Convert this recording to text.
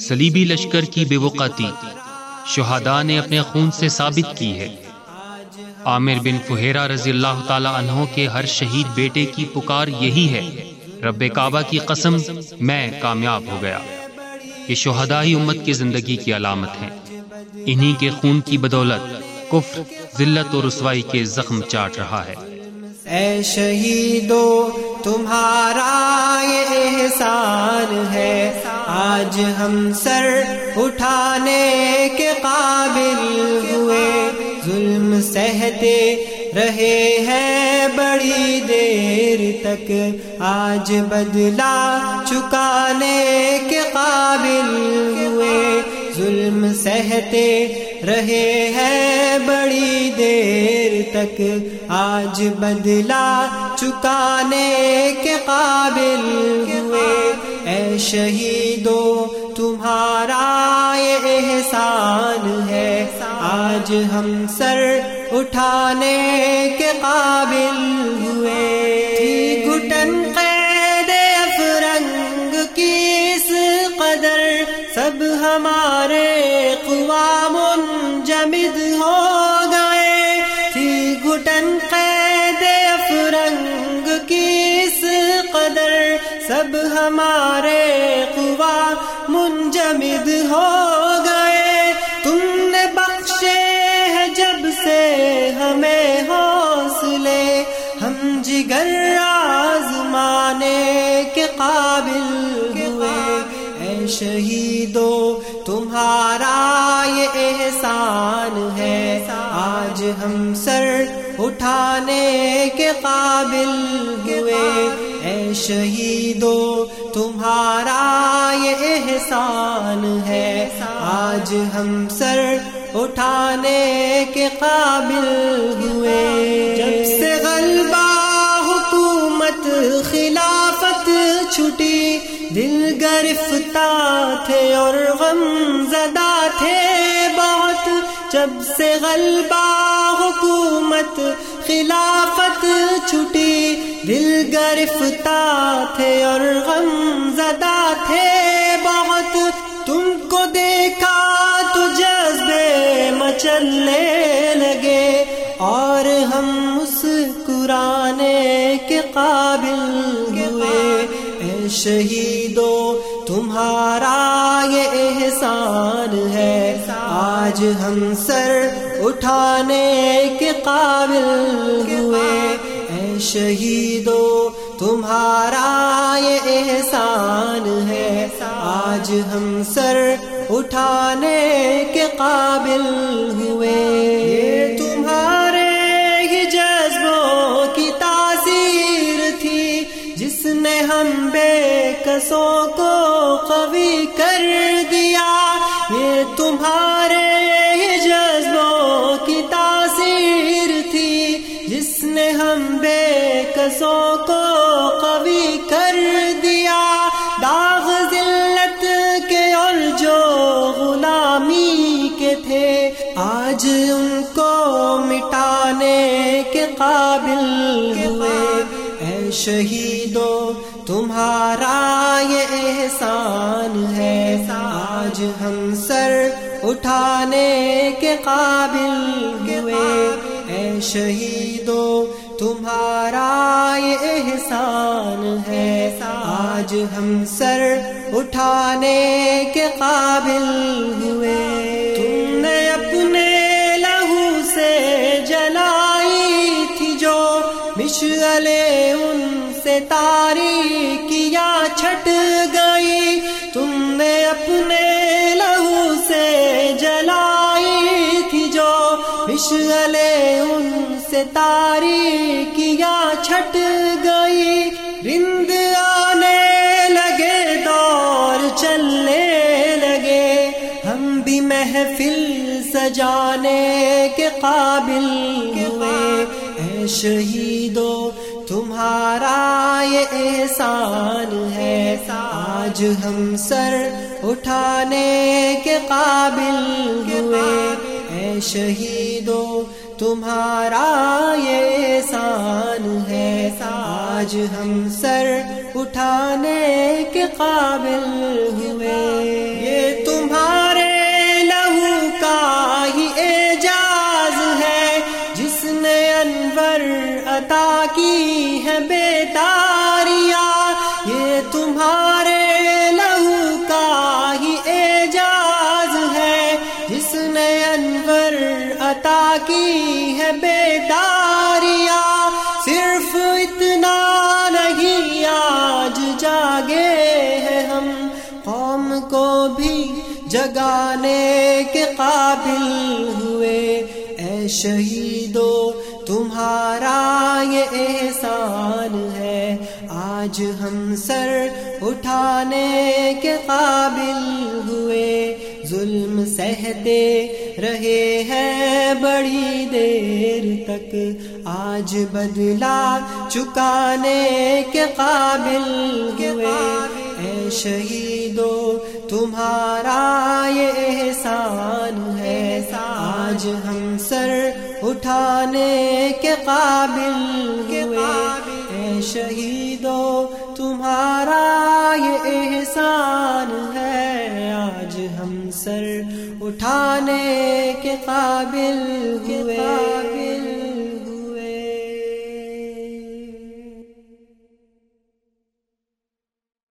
سلیبی لشکر کی بے وقاتی شہداء نے اپنے خون سے ثابت کی ہے۔ عامر بن فہیرہ رضی اللہ تعالی عنہ کے ہر شہید بیٹے کی پکار یہی ہے، رب کعبہ کی قسم، میں کامیاب ہو گیا۔ یہ شہداء ہی امت کی زندگی کی علامت ہیں۔ انہی کے خون کی بدولت، کفر، ذلت اور رسوائی کے زخم چاٹ رہا ہے۔ اے شہیدو، تمہارا یہ احسان ہے۔ آج ہم سر اٹھانے کے قابل ہوئے۔ ظلم سہتے رہے ہیں بڑی دیر تک۔ آج بدلا چکانے کے قابل ہوئے۔ ظلم سہتے رہے ہیں بڑی دیر تک۔ آج بدلا چکانے کے قابل ہوئے۔ اے شہیدو، تمہارا یہ احسان ہے۔ آج ہم سر اٹھانے کے قابل ہوئے۔ ہمارے قوام جمد ہو گئے۔ تھی گٹن قید افرنگ کی اس قدر سب ہمارے قوا منجمد ہو گئے۔ تم نے بخشے ہیں جب سے ہمیں حوصلے۔ ہم جگر آزمانے کے قابل ہوئے۔ اے شہیدو تمہارا یہ احسان ہے۔ آج ہم سر اٹھانے کے قابل ہوئے۔ اے شہیدو، تمہارا یہ احسان ہے۔ آج ہم سر اٹھانے کے قابل ہوئے۔ جب سے غلبہ، حکومت، خلافت چھٹی دل گرفتا تھے اور غم زدہ تھے بہت۔ جب سے غلبہ حکومت خلافت چھٹی، دل گرفتا تھے اور غم زدہ تھے بہت۔ تم کو دیکھا تو جذبے مچلنے لگے، اور ہم مسکرانے کے قابل شہیدو، تمہارا یہ احسان ہے۔ آج ہم سر اٹھانے کے قابل ہوئے۔ اے شہیدو، تمہارا یہ احسان ہے۔ آج ہم سر اٹھانے کے قابل ہوئے۔ بے کو قوی کر دیا۔ یہ تمہارے جذبوں کی تاثیر تھی۔ جس نے ہم بے کسوں کو قوی کر دیا۔ داغ ذلت کے اور جو غلامی کے تھے، آج ان کو مٹانے کے قابل ہوئے۔ شہیدو تمہارا یہ احسان ہے۔ آج ہم سر اٹھانے کے قابل ہوئے۔ اے شہیدو تمہارا یہ احسان ہے۔ آج ہم سر اٹھانے کے قابل ہوئے۔ تم نے اپنے لہو سے جلائی تھی جو مشغلے کیا چھٹ گئی۔ تم نے اپنے لہو سے جلائی تھی جو مشغلے ان سے تاری کیا چھٹ گئی۔ رند آنے لگے، دور چلنے لگے۔ ہم بھی محفل سجانے کے قابل ہوئے۔ اے شہیدو، تمہارا یہ احسان ہے۔ آج ہم سر اٹھانے کے قابل ہوئے۔ اے شہیدوں تمہارا یہ سان ہے۔ آج ہم سر اٹھانے کے قابل کی ہے بیداریا صرف اتنا نہیں، آج جاگے ہیں ہم۔ قوم کو بھی جگانے کے قابل ہوئے۔ اے شہیدو، تمہارا یہ احسان ہے۔ آج ہم سر اٹھانے کے قابل ہوئے۔ ظلم سہتے رہے ہیں بڑی دیر تک، آج بدلا چکانے کے قابل ہوئے۔ اے شہیدو، تمہارا یہ احسان ہے۔ آج ہم سر اٹھانے کے قابل ہوئے۔ اے شہیدو، تمہارا یہ احسان ہے۔ ہم سر اٹھانے کے قابل کے قابل